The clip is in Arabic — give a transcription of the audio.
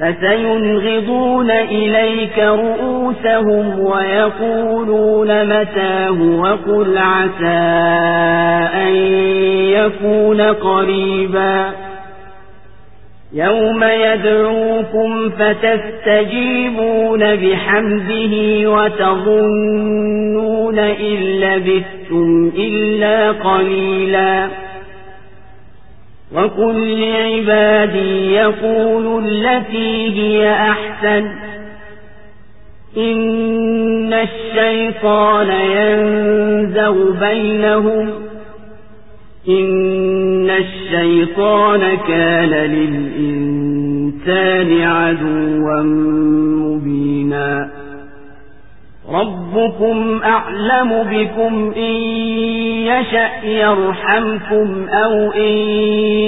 فسينغضون إليك رؤوسهم ويقولون متاه وقل عسى أن يكون قريبا. يوم يدعوكم فتستجيبون بحمده وتظنون إن لبثتم إلا قليلا. وقل لعبادي يقولوا التي هي أحسن إن الشيطان ينزغ بينهم إن الشيطان كان للإنسان عدوا مبينا ربكم أعلم بكم إن يشأ يرحمكم أو إن